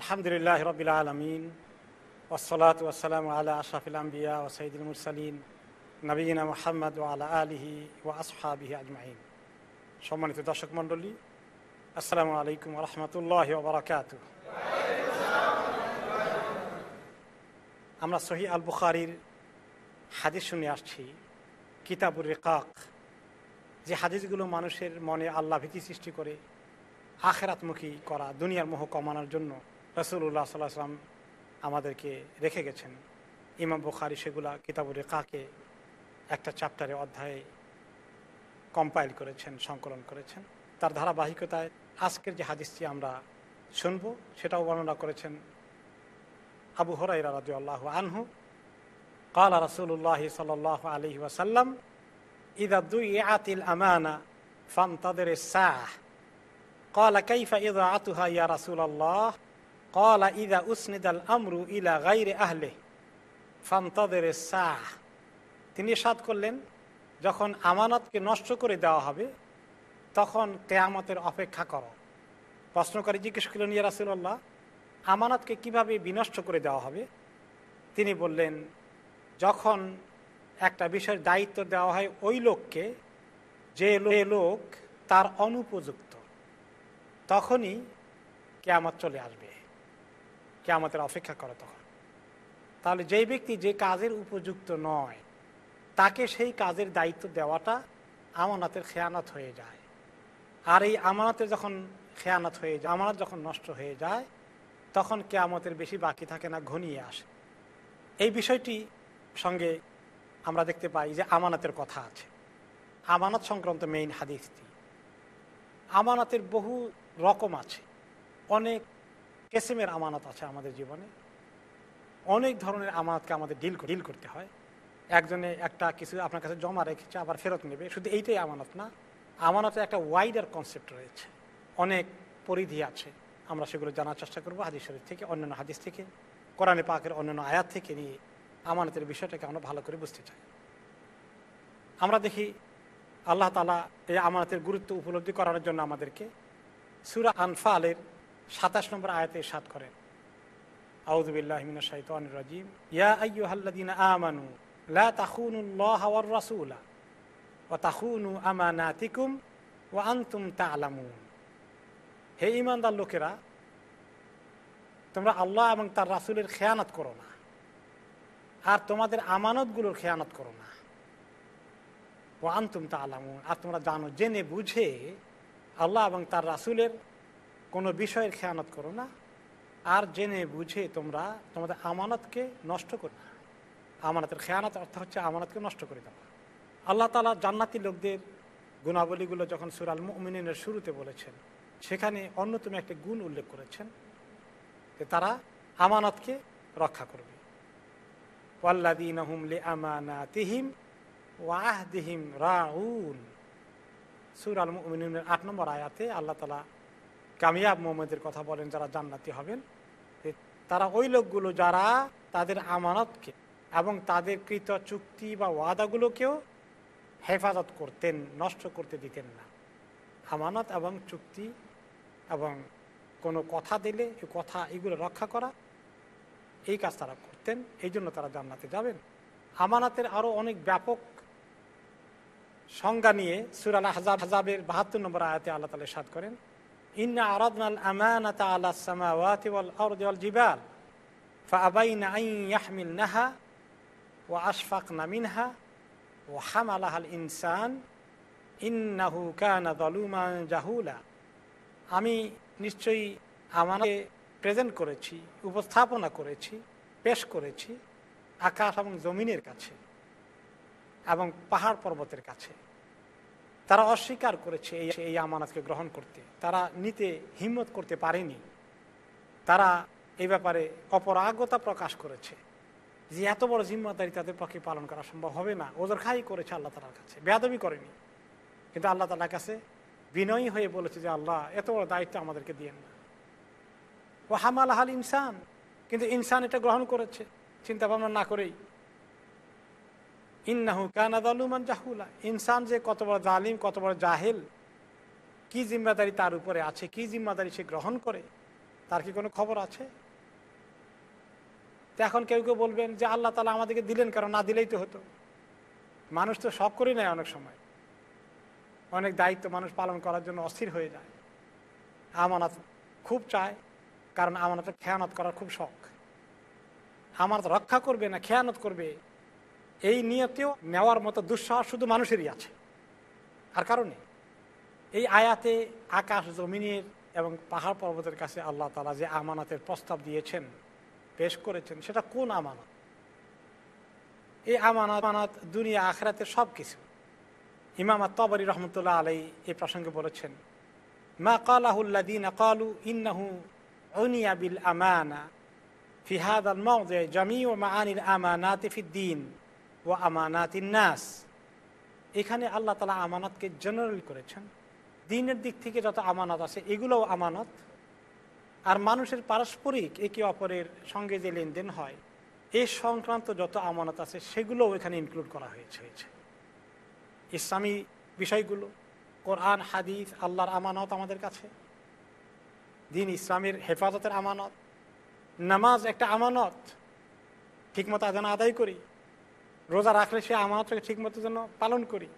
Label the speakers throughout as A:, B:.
A: আলহামদুলিল্লাহ রবিল আলমিন ওসলাত ওসালাম আল্লাহ আশরাফিল আম্বিয়া ও সঈদুল মুরসালিন নবীনা মোহাম্মদ ও আলা আলিহি ও আসহাবিহি আজমাইন। সম্মানিত দর্শক মণ্ডলী, আসসালামু আলাইকুম রহমতুল্লাহ বারাকাত আমরা সহি আল বুখারির হাদিস শুনে আসছি, কিতাবুর রেকাক। যে হাদিসগুলো মানুষের মনে আল্লাহ ভীতি সৃষ্টি করে, আখেরাতমুখী করা, দুনিয়ার মোহ কমানোর জন্য। রসুল্লাহ সাল্লাহ আমাদেরকে রেখে গেছেন। ইমাম বুখারি সেগুলা কিতাবুরে কাকে একটা চ্যাপ্টারে অধ্যায়ে কম্পাইল করেছেন, সংকলন করেছেন। তার ধারাবাহিকতায় আজকের যে হাদিসটি আমরা শুনব, সেটাও বর্ণনা করেছেন আবু হরাই রাজু আল্লাহ আনহু। কাল রাসুল্লাহ সাল আলহি ওয়াসাল্লাম ইদা দুই আতিল আমানা ফান তাদের সাহ কাল কাইফা ইদা আতুহা ইয়া রাসুল আল্লাহ কলা ইদা উসনিদাল আমরু ইলা গাইরে আহলে ফান্তদের সাহ তিনি সাদ করলেন, যখন আমানতকে নষ্ট করে দেওয়া হবে, তখন কেয়ামতের অপেক্ষা কর। প্রশ্নকারী জিজ্ঞেস করলেন, ইয়া রাসুল্লাহ আমানতকে কীভাবে বিনষ্ট করে দেওয়া হবে? তিনি বললেন, যখন একটা বিষয়ের দায়িত্ব দেওয়া হয় ওই লোককে যে লোক তার অনুপযুক্ত, তখনই কেয়ামত চলে আসবে। কেয়ামতের অপেক্ষা করে তখন। তাহলে যেই ব্যক্তি যে কাজের উপযুক্ত নয়, তাকে সেই কাজের দায়িত্ব দেওয়াটা আমানতের খেয়ানত হয়ে যায়। আর এই আমানতের যখন খেয়ানত হয়ে যায়, আমানত যখন নষ্ট হয়ে যায়, তখন কেয়ামতের বেশি বাকি থাকে না, ঘনিয়ে আসে। এই বিষয়টি সঙ্গে আমরা দেখতে পাই যে আমানতের কথা আছে। আমানত সংক্রান্ত মেইন হাদিসটি। আমানতের বহু রকম আছে। অনেক কেসেমের আমানত আছে আমাদের জীবনে। অনেক ধরনের আমানতকে আমাদের ডিল ডিল করতে হয়। একজনে একটা কিছু আপনার কাছে জমা রেখেছে, আবার ফেরত নেবে। শুধু এইটাই আমানত না আমানতের একটা ওয়াইডার কনসেপ্ট রয়েছে। অনেক পরিধি আছে। আমরা সেগুলো জানার চেষ্টা করব হাদিস শরীফ থেকে, অন্যান্য হাদিস থেকে, কোরআনে পাকের অন্যান্য আয়াত থেকে নিয়ে আমানতের বিষয়টাকে আমরা ভালো করে বুঝতে চাই। আমরা দেখি আল্লাহ তালা এই আমানতের গুরুত্ব উপলব্ধি করার জন্য আমাদেরকে সুরা আনফালের সাতাশ নম্বর আয়াতে সাত করেন। ইয়া আমানু, লা আনতুম হে ইমানদার লোকেরা, তোমরা আল্লাহ এবং তার রাসূলের খেয়ানত করো না, আর তোমাদের আমানতগুলোর খেয়ানত করো না। ও আন্তুম তা আলামুন আর তোমরা জানো, জেনে বুঝে আল্লাহ এবং তার রাসুলের কোনো বিষয়ের খেয়ানত করো না। আর জেনে বুঝে তোমরা তোমাদের আমানতকে নষ্ট করো না। আমানতের খেয়ানত অর্থ হচ্ছে আমানতকে নষ্ট করে দেওয়া। আল্লাহ তালা জান্নাতি লোকদের গুণাবলীগুলো যখন সুরাল মুমিনের শুরুতে বলেছেন, সেখানে অন্যতম একটা গুণ উল্লেখ করেছেন যে তারা আমানতকে রক্ষা করবে। ওয়াল্লাদিনহুম লি আমানাতিহিম ওয়াহদিহিম রাউন। সুর আল মুমিনের আট নম্বর আয়াতে আল্লাহ তালা কামিয়াব মোহাম্মদের কথা বলেন, যারা জান্নাতি হবেন তারা ওই লোকগুলো যারা তাদের আমানতকে এবং তাদের কৃত চুক্তি বা ওয়াদাগুলোকেও হেফাজত করতেন, নষ্ট করতে দিতেন না। আমানত এবং চুক্তি এবং কোনো কথা দিলে কথা, এগুলো রক্ষা করা, এই কাজ তারা করতেন, এই জন্য তারা জান্নাতে যাবেন। আমানাতের আরও অনেক ব্যাপক সংজ্ঞা নিয়ে সুরাল হাজাব হাজাবের বাহাত্তর নম্বর আয়াতে আল্লাহ তালা সাদ করেন জিবাল আমি নিশ্চয়ই আমাকে প্রেজেন্ট করেছি, উপস্থাপনা করেছি, পেশ করেছি আকাশ এবং জমিনের কাছে এবং পাহাড় পর্বতের কাছে। তারা অস্বীকার করেছে এই আমানতকে গ্রহণ করতে। তারা নিতে হিম্মত করতে পারেনি। তারা এই ব্যাপারে অপরাগতা প্রকাশ করেছে যে এত বড় জিম্মাদারি তাদের পক্ষে পালন করা সম্ভব হবে না। ওদের খাই করেছে আল্লাহ তালার কাছে। বেয়াদবি করেনি। কিন্তু আল্লাহ তালার কাছে বিনয়ী হয়ে বলেছে যে, আল্লাহ, এত বড় দায়িত্ব আমাদেরকে দিয়েন না। ও হামাল হাল ইনসান। কিন্তু ইনসান এটা গ্রহণ করেছে। চিন্তা ভাবনা না করেই ইন্নাহু কানাদালুমান জাহুলা। ইনসান যে কত বড় জালিম, কত বড় জাহেল, কি জিম্মাদারি তার উপরে আছে? কি জিম্মাদারি সে গ্রহণ করে? তার কি কোনো খবর আছে? তো এখন কেউ কেউ বলবেন যে আল্লাহ তালা আমাদেরকে দিলেন কারণ না দিলেই তো হতো। মানুষ তো সব করেই নেয় অনেক সময়। অনেক দায়িত্ব মানুষ পালন করার জন্য অস্থির হয়ে যায়। আমানত খুব চায়, কারণ আমানতের খেয়ানত করার খুব শখ। আমানত রক্ষা করবে না, খেয়ানত করবে। এই নিয়তেও নেওয়ার মতো দুঃসাহস শুধু মানুষেরই আছে। আর কারণে এই আয়াতে আকাশ জমিনের এবং পাহাড় পর্বতের কাছে আল্লাহ তালা যে আমানাতের প্রস্তাব দিয়েছেন, পেশ করেছেন, সেটা কোন আমানত? এই আমানত আমানত দুনিয়া আখরাতে সব কিছু ইমাম আত্মাবরী রহমতুল্লাহ আলাই এই প্রসঙ্গে বলেছেন, মা কালাহুল্লাদিন কালু ইন্নাহু অনিয়াবিল আমানা ফিহাদ আল মৌদে জমি ও মা আনিল আমানাতে ফিদ্দিন। ও আমানাত ইন্নাস এখানে আল্লাহ তালা আমানতকে জেনারেল করেছেন। দিনের দিক থেকে যত আমানত আছে, এগুলোও আমানত। আর মানুষের পারস্পরিক একে অপরের সঙ্গে যে লেনদেন হয়, এ সংক্রান্ত যত আমানত আছে, সেগুলোও এখানে ইনক্লুড করা হয়েছে ইসলামী বিষয়গুলো, কোরআন, হাদিস, আল্লাহর আমানত আমাদের কাছে। দিন ইসলামের হেফাজতের আমানত। নামাজ একটা আমানত। ঠিকমতো আদান আদায় করি। রোজা রাখলে সে আমানতটাকে ঠিকমতো যেন পালন করি।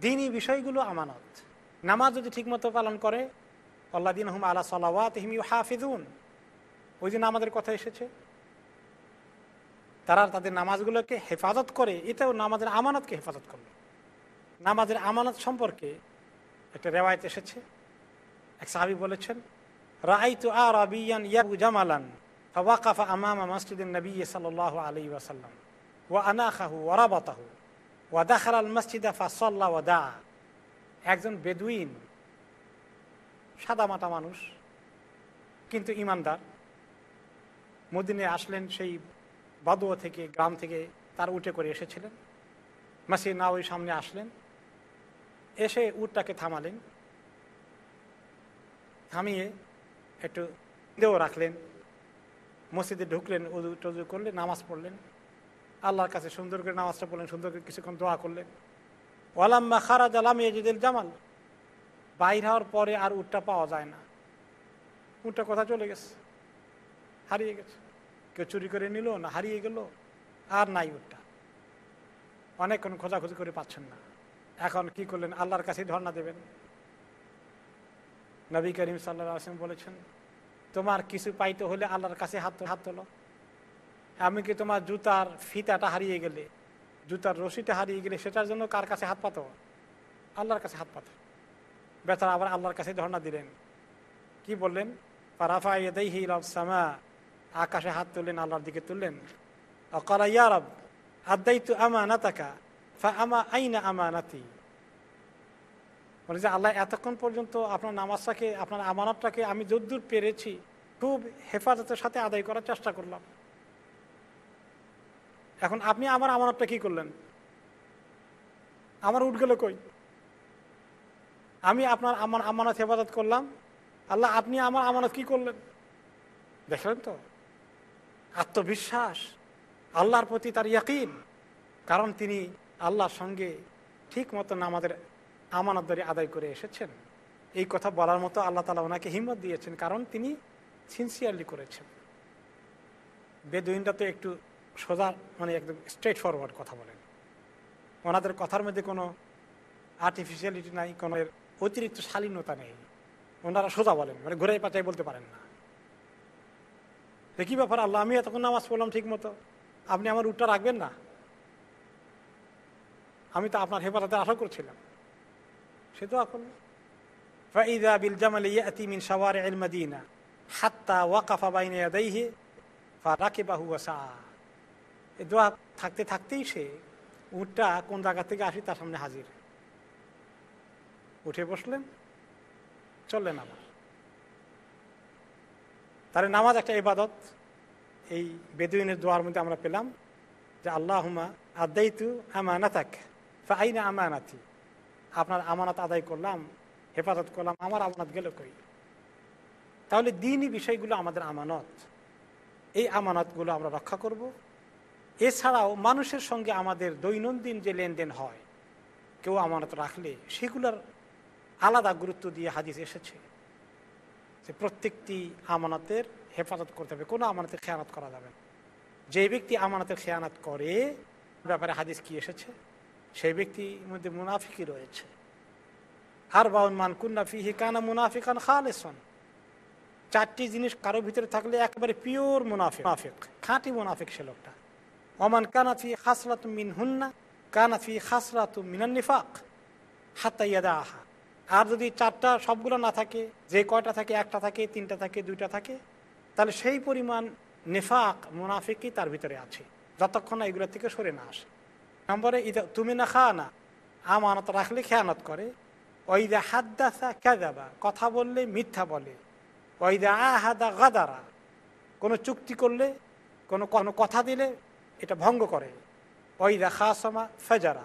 A: দিনই বিষয়গুলো আমানত। নামাজ যদি ঠিকমতো পালন করে আল্লাহ দিন হুম আলা সালাওয়াত হিমি হাফিজুন ওই দিন আমাদের কথা এসেছে। তারা তাদের নামাজগুলোকে হেফাজত করে, এটাও নামাজের আমানতকে হেফাজত করল। নামাজের আমানত সম্পর্কে একটা রেওয়ায়ত এসেছে। এক সাহাবি বলেছেন রাইতু আর আবিয়ান ইয়াবু জামালান আমা আমামা মসজিদিন নবী সাল আলী ওয়াসাল্লাম। ওয়া আনাখাহু ওয়ারাবাতাহু আল মসজিদা ফাসল্লা ওয়াদা একজন বেদুইন সাদা মাটা মানুষ, কিন্তু ইমানদার। মদিনে আসলেন সেই বাদুয়া থেকে, গ্রাম থেকে তার উঠে করে এসেছিলেন। মাসির নাওই সামনে আসলেন। এসে উটটাকে থামালেন। থামিয়ে একটু দেও রাখলেন। মসজিদে ঢুকলেন উদু টজু করলেন, নামাজ পড়লেন। আল্লাহর কাছে সুন্দর করে নামাজটা পড়লেন, সুন্দর করে কিছুক্ষণ দোয়া করলেন। ওয়ালাম্মা খারাজ আলাম এজিদুল জামাল। বাইর হওয়ার পরে আর উটটা পাওয়া যায় না। উটটা কথা চলে গেছে? হারিয়ে গেছে। কেউ চুরি করে নিল না, হারিয়ে গেল? আর নাই উটটা। অনেকক্ষণ খোঁজাখুঁজি করে পাচ্ছেন না। এখন কি করলেন? আল্লাহর কাছে ধর্ণা দেবেন। নবী করিম সাল্লা আসলাম বলেছেন, তোমার কিছু পাইতে হলে আল্লাহর কাছে হাত হাত তোলো। আমি কি তোমার জুতার ফিতাটা হারিয়ে গেলে, জুতার রশিটা হারিয়ে গেলে সেটার জন্য কার কাছে হাত পাতো? আল্লাহর কাছে হাত পাতো। বেচারা আবার আল্লাহর কাছে ধর্ণা দিলেন। কি বললেন? আকাশে হাত তুললেন, আল্লাহর দিকে তুললেন। ফা আমা আল্লাহ, এতক্ষণ পর্যন্ত আপনার নামাজটাকে, আপনার আমানতটাকে আমি যদ্দূর পেরেছি, খুব হেফাজতের সাথে আদায় করার চেষ্টা করলাম। এখন আপনি আমার আমানতটা কি করলেন? আমার উঠ গেল কই? আমি আপনার আমার আমানত হেফাজত করলাম। আল্লাহ, আপনি আমার আমানত কি করলেন? দেখলেন তো? আত্মবিশ্বাস, আল্লাহর প্রতি তার ইয়াকিন। কারণ তিনি আল্লাহর সঙ্গে ঠিক মতন আমাদের আমানতদারি আদায় করে এসেছেন। এই কথা বলার মতো আল্লাহ তালা ওনাকে হিম্মত দিয়েছেন, কারণ তিনি সিনসিয়ারলি করেছেন। বেদুইনটা তো একটু সোজা মানে একদম স্ট্রেট ফরওয়ার্ড কথা বলেন। ওনাদের কথার মধ্যে কোনো আর্টিফিশিয়ালিটি নাই, কোনো অতিরিক্ত শালীনতা নেই। ওনারা সোজা বলেন মানে ঘুরে পাচাই বলতে পারেন না। কি ব্যাপার আল্লাহ, আমি এতক্ষণ নামাজ পড়লাম ঠিক মতো আপনি আমার উটটা রাখবেন না? আমি তো আপনার হেফাজতে আশা করছিলাম। সে তো এখন ফাইদা বিল জামাল ইয়াতি সাওয়ারে আল মদিনা, হাত্তা ওয়াকাফা বাইনে ইয়াদাইহি ফা রাকিবাহু ওয়াসা এই দোয়া থাকতে থাকতেই সে উঠটা কোন জায়গা থেকে আসি তার সামনে হাজির। উঠে বসলেন, চললেন আবার। তাহলে নামাজ একটা ইবাদত, এই বেদুইনের দোয়ার মধ্যে আমরা পেলাম যে আল্লাহ হুমা আদাইতু আমানাতাক ফা আইনা আমানাতি? আপনার আমানত আদায় করলাম, হেফাজত করলাম, আমার আমানত গেল কই? তাহলে দিনই বিষয়গুলো আমাদের আমানত। এই আমানতগুলো আমরা রক্ষা করব। এছাড়াও মানুষের সঙ্গে আমাদের দৈনন্দিন যে লেনদেন হয়, কেউ আমানত রাখলে সেগুলোর আলাদা গুরুত্ব দিয়ে হাদিস এসেছে যে প্রত্যেকটি আমানতের হেফাজত করতে হবে, কোনো আমানতের খেয়ানত করা যাবে না। যে ব্যক্তি আমানতের খেয়ানত করে ব্যাপারে হাদিস কি এসেছে? সেই ব্যক্তির মধ্যে মুনাফিকই রয়েছে। আর বাউন মান কুন্না ফিহি কানা মুনাফিকান খালেসন। চারটি জিনিস কারও ভিতরে থাকলে একেবারে পিওর মুনাফিক মুনাফিক, খাঁটি মুনাফিক সে লোকটা। অমান কানাফি খাসলাত মিন হুন্না কানাফি খাসলাত মিনান নিফাক হাত্তা ইয়াদা আহা আর যদি চারটা সবগুলো না থাকে, যে কয়টা থাকে, একটা থাকে, তিনটা থাকে, দুইটা থাকে, তাহলে সেই পরিমাণ নেফাক মুনাফিকই তার ভিতরে আছে, যতক্ষণ না এগুলো থেকে সরে না আসে। নম্বরে, ইদা তুমি না খা না, আমানত রাখলে খেয়ানত করে। ওইদা হাদ্দাসা ক্যাদাবা কথা বললে মিথ্যা বলে। ওইদা আহাদা গাদারা, কোনো চুক্তি করলে, কোনো কোনো কথা দিলে এটা ভঙ্গ করে। ওইদা খাসমা ফেজারা।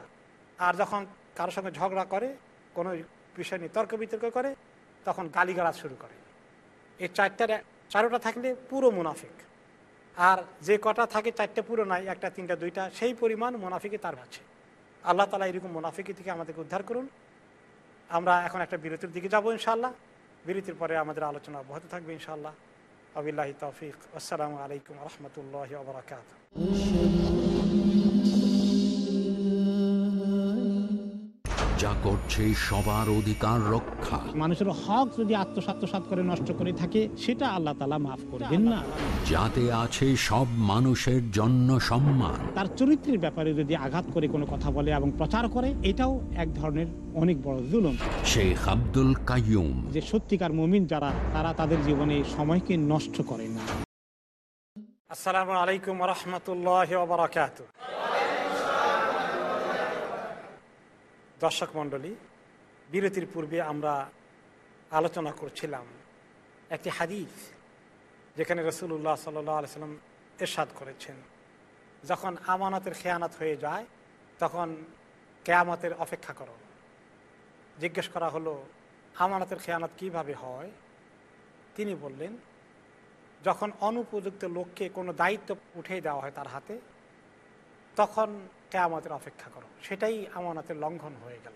A: আর যখন কারোর সঙ্গে ঝগড়া করে, কোনো বিষয় নিয়ে তর্ক বিতর্ক করে, তখন গালিগালাজ শুরু করে। এই চারটার চারোটা থাকলে পুরো মুনাফিক। আর যে কটা থাকে, চারটে পুরো নাই, একটা, তিনটা, দুইটা, সেই পরিমাণ মুনাফিকে তার আছে। আল্লাহ তালা এরকম মুনাফিকি থেকে আমাদেরকে উদ্ধার করুন। আমরা এখন একটা বিরতির দিকে যাব ইনশাল্লাহ বিরতির পরে আমাদের আলোচনা অব্যাহত থাকবে ইনশাল্লাহ আবিল্লাহি তৌফিক আসসালামু আলাইকুম রহমতুল্লাহ আবরাকাত
B: যা করছে সবার অধিকার রক্ষা।
C: মানুষের হক যদি আত্মসাত্মসাত করে নষ্ট করে থাকে সেটা আল্লাহ তালা মাফ করবেন না।
B: যাতে আছে সব মানুষের জন্য সম্মান।
C: তার চরিত্রের ব্যাপারে যদি আঘাত করে কোনো কথা বলে এবং প্রচার করে এটাও এক ধরনের অনেক বড় জুলুম।
B: শেখ আব্দুল কাইয়ুম।
C: যে সত্যিকার মুমিন যারা তারা তাদের জীবনে সময়কে নষ্ট করে না।
A: আসসালামু আলাইকুম রহমতুল্লাহ বারাকাত দর্শক মণ্ডলী, বিরতির পূর্বে আমরা আলোচনা করছিলাম একটি হাদিস যেখানে রসুল্লাহ সাল্লি সাল্লাম এরশাদ করেছেন। যখন আমানতের খেয়ানত হয়ে যায়, তখন কেয়ামতের অপেক্ষা করো। জিজ্ঞেস করা হলো, আমানতের খেয়ানত কীভাবে হয়? তিনি বললেন, যখন অনুপযুক্ত লোককে কোনো দায়িত্ব উঠে দেওয়া হয় তার হাতে, তখন কেয়ামতের অপেক্ষা করো। সেটাই আমানতের লঙ্ঘন হয়ে গেল।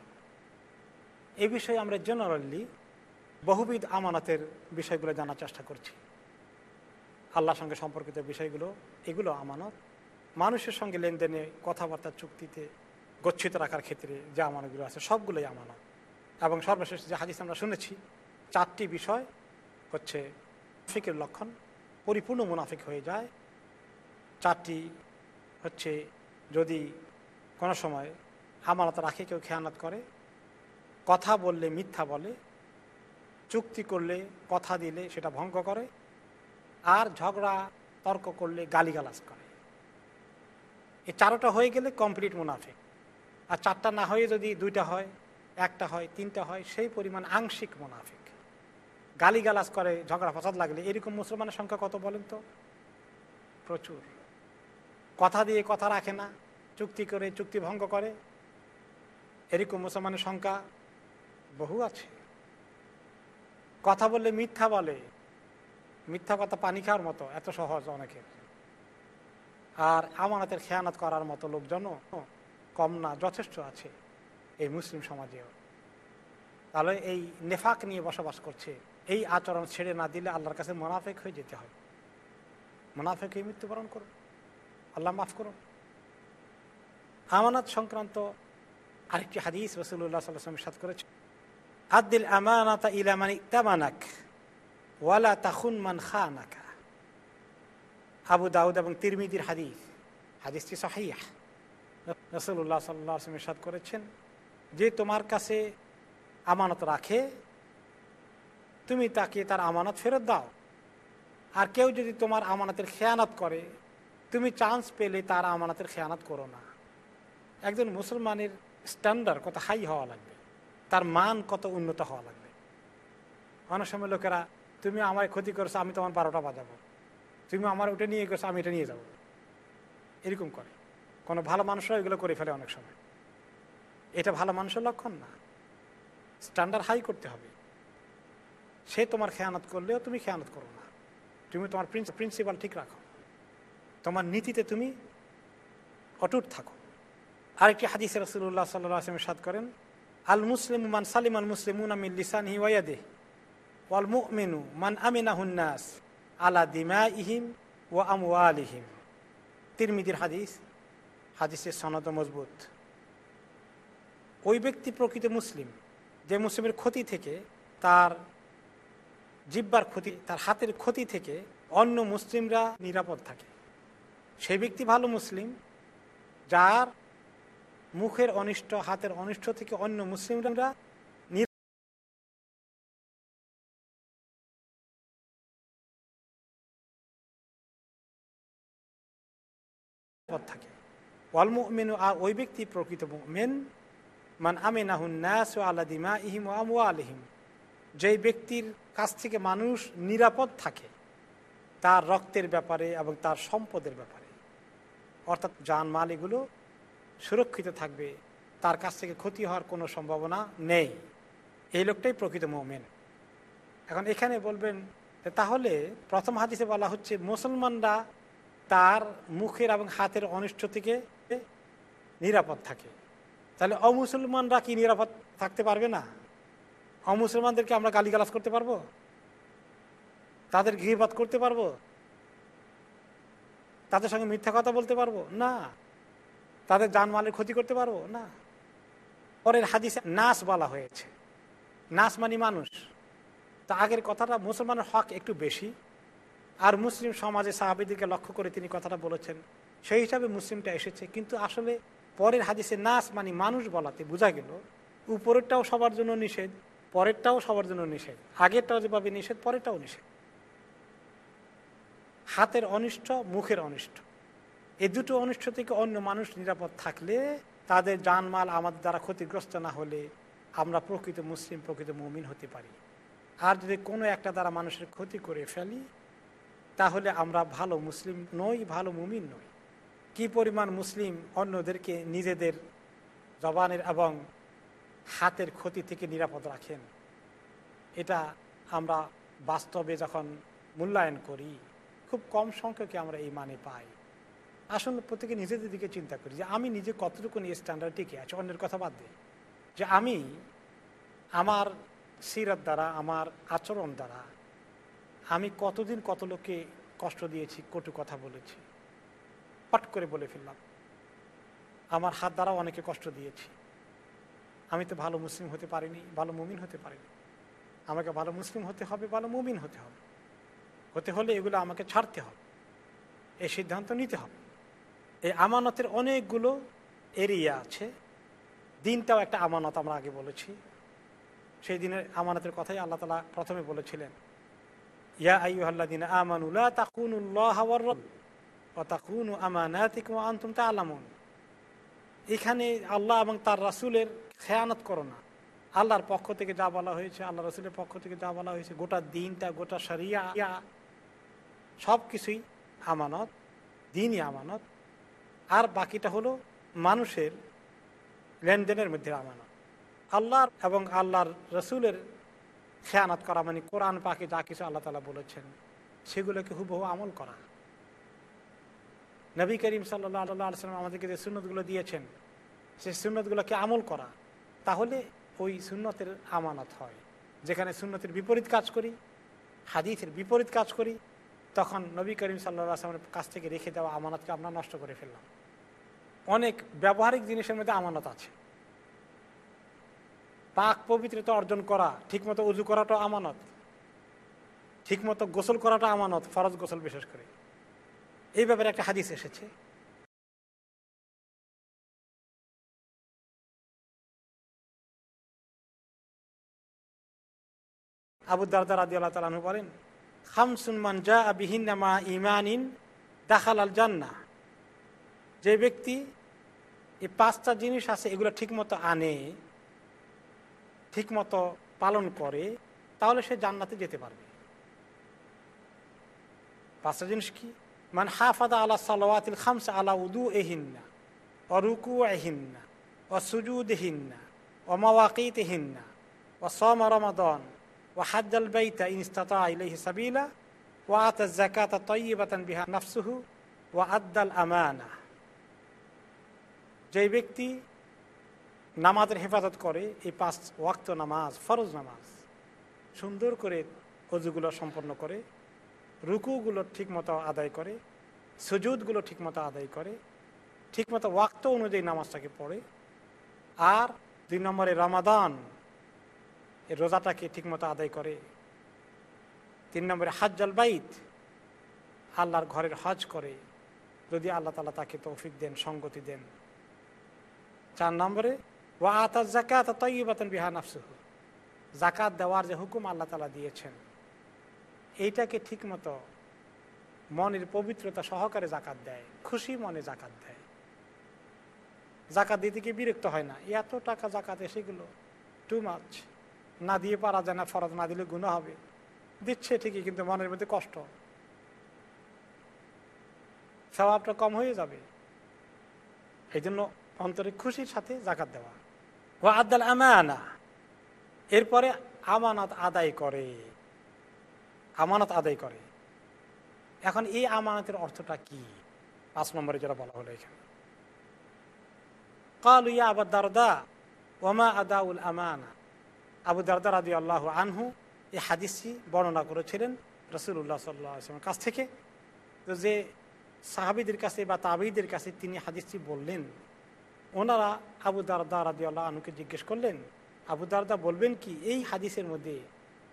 A: এই বিষয়ে আমরা জেনারেলি বহুবিধ আমানতের বিষয়গুলো জানার চেষ্টা করছি। আল্লাহর সঙ্গে সম্পর্কিত বিষয়গুলো, এগুলো আমানত। মানুষের সঙ্গে লেনদেনে, কথাবার্তা, চুক্তিতে গচ্ছিত রাখার ক্ষেত্রে যে আমানতগুলো আছে, সবগুলোই আমানত। এবং সর্বশেষ যে হাদিস আমরা শুনেছি, চারটি বিষয় হচ্ছে ফিকের লক্ষণ, পরিপূর্ণ মুনাফিক হয়ে যায়। চারটি হচ্ছে যদি কোনো সময় আমানত রাখে, কেউ খেয়ানত করে, কথা বললে মিথ্যা বলে, চুক্তি করলে কথা দিলে সেটা ভঙ্গ করে, আর ঝগড়া, তর্ক করলে গালিগালাজ করে। এই চারোটা হয়ে গেলে কমপ্লিট মুনাফিক। আর চারটা না হয়ে যদি দুইটা হয়, একটা হয়, তিনটা হয়, সেই পরিমাণ আংশিক মুনাফিক। গালিগালাজ করে, ঝগড়া ফসাদ লাগলে, এরকম মুসলমানের সংখ্যা কত বলেন তো? প্রচুর। কথা দিয়ে কথা রাখে না, চুক্তি করে, চুক্তি ভঙ্গ করে। এরকম মুসলমানের সংখ্যা বহু আছে। কথা বললে মিথ্যা বলে। মিথ্যা কথা পানি খাওয়ার মতো, এত সহজ অনেকের আর আমানতের খেয়ানত করার মতো লোকজনও কম না, যথেষ্ট আছে এই মুসলিম সমাজেও। তাহলে এই নেফাক নিয়ে বসবাস করছে, এই আচরণ ছেড়ে না দিলে আল্লাহর কাছে মোনাফেক হয়ে যেতে হয়। মোনাফেক মৃত্যুবরণ করুন আল্লাহ মাফ করুন। আমানত সংক্রান্ত আরেকটি হাদিস রসুল্লাহ সাল্লাম সাদ করেছে আদিল আমানাতা ইলামানি তামানাক ওয়ালা তাখুন মান খা খানাকা। আবু দাউদ এবং তিরমিদির হাদিস, হাদিসটি সাহিয়া রসুল্লাহ সাল্লাহ আসলাম সাদ করেছেন যে তোমার কাছে আমানত রাখে, তুমি তাকে তার আমানত ফেরত দাও। আর কেউ যদি তোমার আমানতের খেয়ানত করে তুমি চান্স পেলে তার আমানতের খেয়ানত করো না। একজন মুসলমানের স্ট্যান্ডার্ড কত হাই হওয়া লাগবে, তার মান কত উন্নত হওয়া লাগবে। অনেক সময় লোকেরা, তুমি আমায় ক্ষতি করছ, আমি তোমার বারোটা বাজাবো। তুমি আমার ওটা নিয়ে গেছো, আমি এটা নিয়ে যাব। এরকম করে। কোনো ভালো মানুষরা এগুলো করে ফেলে অনেক সময়। এটা ভালো মানুষের লক্ষণ না। স্ট্যান্ডার্ড হাই করতে হবে। সে তোমার খেয়ানত করলেও তুমি খেয়ানত করো না। তুমি তোমার প্রিন্সিপাল ঠিক রাখো। তোমার নীতিতে তুমি অটুট থাকো। আরেকটি হাদিস রসুল্লাহ সাল্লাহ আসলাম সাদ করেন আল মুসলিম মান সালিম আল মুসলিম আমিল লিসান হি ওয়াদে ওয়াল মুমিনু মান আমিনা আমিনাহুন্নাস আলা দিমা ইহিম ও ইহিম তিরমিদির হাদিস, হাদিসের সনদ মজবুত। ওই ব্যক্তি প্রকৃত মুসলিম, যে মুসলিমের ক্ষতি থেকে তার জিব্বার ক্ষতি, তার হাতের ক্ষতি থেকে অন্য মুসলিমরা নিরাপদ থাকে। সেই ব্যক্তি ভালো মুসলিম, যার মুখের অনিষ্ট, হাতের অনিষ্ট থেকে অন্য মুসলিমরা আর ওই ব্যক্তি প্রকৃত মেন ইহিম যেই ব্যক্তির কাছ থেকে মানুষ নিরাপদ থাকে, তার রক্তের ব্যাপারে এবং তার সম্পদের ব্যাপারে। অর্থাৎ যান মাল এগুলো সুরক্ষিত থাকবে, তার কাছ থেকে ক্ষতি হওয়ার কোনো সম্ভাবনা নেই। এই লোকটাই প্রকৃত মোমেন। এখন এখানে বলবেন তাহলে প্রথম হাদিসে বলা হচ্ছে, মুসলমানরা তার মুখের এবং হাতের অনিষ্ট থেকে নিরাপদ থাকে। তাহলে অমুসলমানরা কি নিরাপদ থাকতে পারবে না? অমুসলমানদেরকে আমরা গালিগালাজ করতে পারব? তাদের গৃহপাত করতে পারব? তাদের সঙ্গে মিথ্যা কথা বলতে পারব? না। তাদের জানমালের ক্ষতি করতে পারব? না। পরের হাদিসে নাস বলা হয়েছে। নাস মানে মানুষ। তা আগের কথাটা মুসলমানের হক একটু বেশি। আর মুসলিম সমাজে সাহাবিদিকে লক্ষ্য করে তিনি কথাটা বলেছেন। সেই হিসাবে মুসলিমটা এসেছে। কিন্তু আসলে পরের হাদিসে নাস মানে মানুষ বলাতে বোঝা গেল, উপরেরটাও সবার জন্য নিষেধ, পরেরটাও সবার জন্য নিষেধ, আগেরটাও যেভাবে নিষেধ, পরেরটাও নিষেধ। হাতের অনিষ্ট, মুখের অনিষ্ট। এ দুটো অনিষ্ট থেকে অন্য মানুষ নিরাপদ থাকলে তাদের জানমাল আমাদের দ্বারা ক্ষতিগ্রস্ত না হলে আমরা প্রকৃত মুসলিম, প্রকৃত মুমিন হতে পারি। আর যদি কোনো একটা দ্বারা মানুষের ক্ষতি করে ফেলি, তাহলে আমরা ভালো মুসলিম নই, ভালো মুমিন নই। কি পরিমাণ মুসলিম অন্যদেরকে নিজেদের জবানের এবং হাতের ক্ষতি থেকে নিরাপদ রাখেন, এটা আমরা বাস্তবে যখন মূল্যায়ন করি খুব কম সংখ্যকে আমরা এই মানে পাই। আসলে প্রত্যেকে নিজেদের দিকে চিন্তা করি যে আমি নিজে কতটুকু নিয়ে স্ট্যান্ডার্ড টিকে আছি। অন্যের কথা বাদ দিই। যে আমি আমার সিরাত দ্বারা, আমার আচরণ দ্বারা আমি কতদিন কত লোককে কষ্ট দিয়েছি, কটু কথা বলেছি পট করে বলে ফেললাম। আমার হাত দ্বারা অনেকে কষ্ট দিয়েছি। আমি তো ভালো মুসলিম হতে পারিনি, ভালো মুমিন হতে পারিনি। আমাকে ভালো মুসলিম হতে হবে, ভালো মুমিন হতে হবে। হতে হলে এগুলো আমাকে ছাড়তে হবে। এই সিদ্ধান্ত নিতে হবে। এই আমানতের অনেকগুলো এরিয়া আছে। দিনটাও একটা আমানত আমরা আগে বলেছি। সেই দিনের আমানতের কথাই আল্লাহ তালা প্রথমে বলেছিলেন, ইয়া আইহাল্লাদিন আমানুল্লাহ তাকুনুল্লাহ তাকুনু আমানাতিকুম আনতুম তা আলামুন এখানে আল্লাহ এবং তার রাসুলের খেয়ানত করো না। আল্লাহর পক্ষ থেকে যা বলা হয়েছে আল্লাহ রসুলের পক্ষ থেকে যা বলা হয়েছে, গোটা দিনটা, গোটা সারিয়া সব কিছুই আমানত, দিনই আমানত। আর বাকিটা হলো মানুষের লেনদেনের মধ্যে আমানত। আল্লাহর এবং আল্লাহর রসুলের খেয়ানত করা মানে কোরআন পাখি যা কিছু আল্লাহ তালা বলেছেন, সেগুলোকে হুবহু আমল করা। নবী করিম সাল্লাহ আল্লাহ সাল্লাম আমাদেরকে যে সুন্নতগুলো দিয়েছেন, সেই সুন্নতগুলোকে আমল করা, তাহলে ওই সুন্নতের আমানত হয়। যেখানে সুন্নতের বিপরীত কাজ করি, হাদিসের বিপরীত কাজ করি তখন নবী করিম সাল্লাহ আসলামের কাছ থেকে রেখে দেওয়া আমানতকে আমরা নষ্ট করে ফেললাম। অনেক ব্যবহারিক জিনিসের মধ্যে আমানত আছে। পাক পবিত্রতা অর্জন করা, ঠিকমতো উজু করাটা আমানত, ঠিকমতো গোসল করাটা আমানত, ফরজ গোসল বিশেষ করে। এই ব্যাপারে একটা হাদিস এসেছে। আবু দারদার আদি আল্লাহ তালু বলেন খামসুনমান জা বিহিনামা ইমানিন দাখাল আল জান্না যে ব্যক্তি এই পাঁচটা জিনিস আছে, এগুলো ঠিকমতো আনে, ঠিকমতো পালন করে, তাহলে সে জান্নাতে যেতে পারবে। পাঁচটা জিনিস কি? মান হাফাদা আলা সালাওয়াতিল খামসা আলা উদু এহিন্না অরুকু এহিন্না ও সুজুদ হিন্না ও মাওয়াকিত হিন্না ও সম রমাদন ও হাজ্জাল বাইতা ইনস্তাতা ইলাইহি সাবিলা ও আত জাকাত তৈবাতান বিহা নফসুহু ও আদ্দাল আমানা যে ব্যক্তি নামাজের হেফাজত করে, এই পাঁচ ওয়াক্ত নামাজ, ফরজ নামাজ, সুন্দর করে অজুগুলো সম্পন্ন করে, রুকুগুলো ঠিকমতো আদায় করে, সুজুদগুলো ঠিকমতো আদায় করে, ঠিকমতো ওয়াক্ত অনুযায়ী নামাজটাকে পড়ে, আর দুই নম্বরে রমাদান এই রোজাটাকে ঠিকমতো আদায় করে। তিন নম্বরে হাজ্জাল বাইত, আল্লাহর ঘরের হজ করে। যদি আল্লাহ তালা তাকে তৌফিক দেন, সঙ্গতি দেন। চার নম্বরে, ওয়া আতা জাকাত তৈবাতন বিহান আফসুহ জাকাত দেওয়ার যে হুকুম আল্লাহ তালা দিয়েছেন, এইটাকে ঠিকমতো মনের পবিত্রতা সহকারে জাকাত দেয়, খুশি মনে জাকাত দেয়। জাকাত দিতে গিয়ে বিরক্ত হয় না, এত টাকা জাকাত এসে গেলো টু মাছ না দিয়ে পারা যায় না, ফরজ না দিলে গুণা হবে। দিচ্ছে ঠিকই, কিন্তু মনের মধ্যে কষ্ট। স্বভাবটা কম হয়ে যাবে। এই জন্য অন্তরে খুশির সাথে জাকাত দেওয়া। ও আদাল আমানা। এরপরে আমানত আদায় করে। আমানত আদায় করে। এখন এই আমানতের অর্থটা কি? পাঁচ নম্বরে যেটা বলা হলো এখানে। কাল ইয়া আবার দারদা ওমা আদাউল আমানা। আবু দারদা রাদি আল্লাহ আনহু এই হাদিসটি বর্ণনা করেছিলেন রসুল্লাহ সাল্লামের কাছ থেকে। তো যে সাহাবিদের কাছে বা তাবিদের কাছে তিনি হাদিসটি বললেন, ওনারা আবু দারদা রাদি আল্লাহ আনুকে জিজ্ঞেস করলেন, আবু দারদা, বলবেন কি এই হাদিসের মধ্যে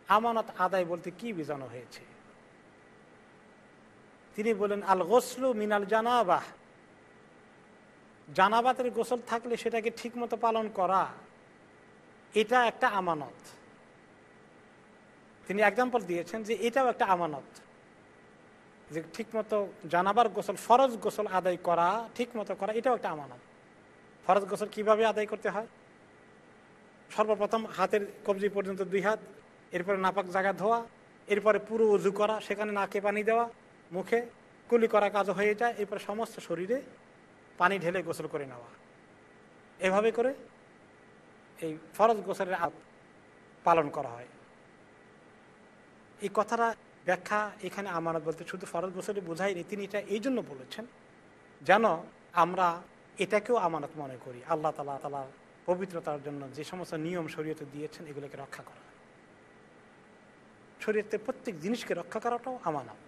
A: আমানত আদায় বলতে কি বোঝানো হয়েছে? তিনি বলেন আল গোসলু মিনাল জানাবাহ। জানাবাতের গোসল থাকলে সেটাকে ঠিকমতো পালন করা এটা একটা আমানত। তিনি এক্সাম্পল দিয়েছেন যে এটাও একটা আমানত। যে ঠিকমতো জানাবার গোসল, ফরজ গোসল আদায় করা, ঠিকমতো করা, এটাও একটা আমানত। ফরজ গোসল কীভাবে আদায় করতে হয়? সর্বপ্রথম হাতের কবজি পর্যন্ত দুই হাত, এরপরে নাপাক জায়গা ধোয়া, এরপরে পুরো উজু করা, সেখানে নাকে পানি দেওয়া, মুখে কুলি করা কাজ হয়ে যায়, এরপরে সমস্ত শরীরে পানি ঢেলে গোসল করে নেওয়া। এভাবে করে এই ফরজ গোসলের পালন করা হয়। এই কথাটা ব্যাখ্যা এখানে আমানত বলতে শুধু ফরজ গোসলে বোঝায়নি তিনি এটা এই জন্য বলেছেন যেন আমরা এটাকেও আমানত মনে করি। আল্লাহ তালা তালা পবিত্রতার জন্য যে সমস্ত নিয়ম শরীয়তে দিয়েছেন, এগুলোকে রক্ষা করা। শরীয়তের প্রত্যেক জিনিসকে রক্ষা করাটাও আমানত।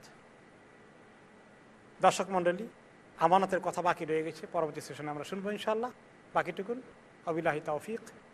A: দর্শক মণ্ডলী, আমানতের কথা বাকি রয়ে গেছে। পরবর্তী সেশনে আমরা শুনব ইনশাল্লাহ বাকিটুকুন, অবিলাহি তৌফিক।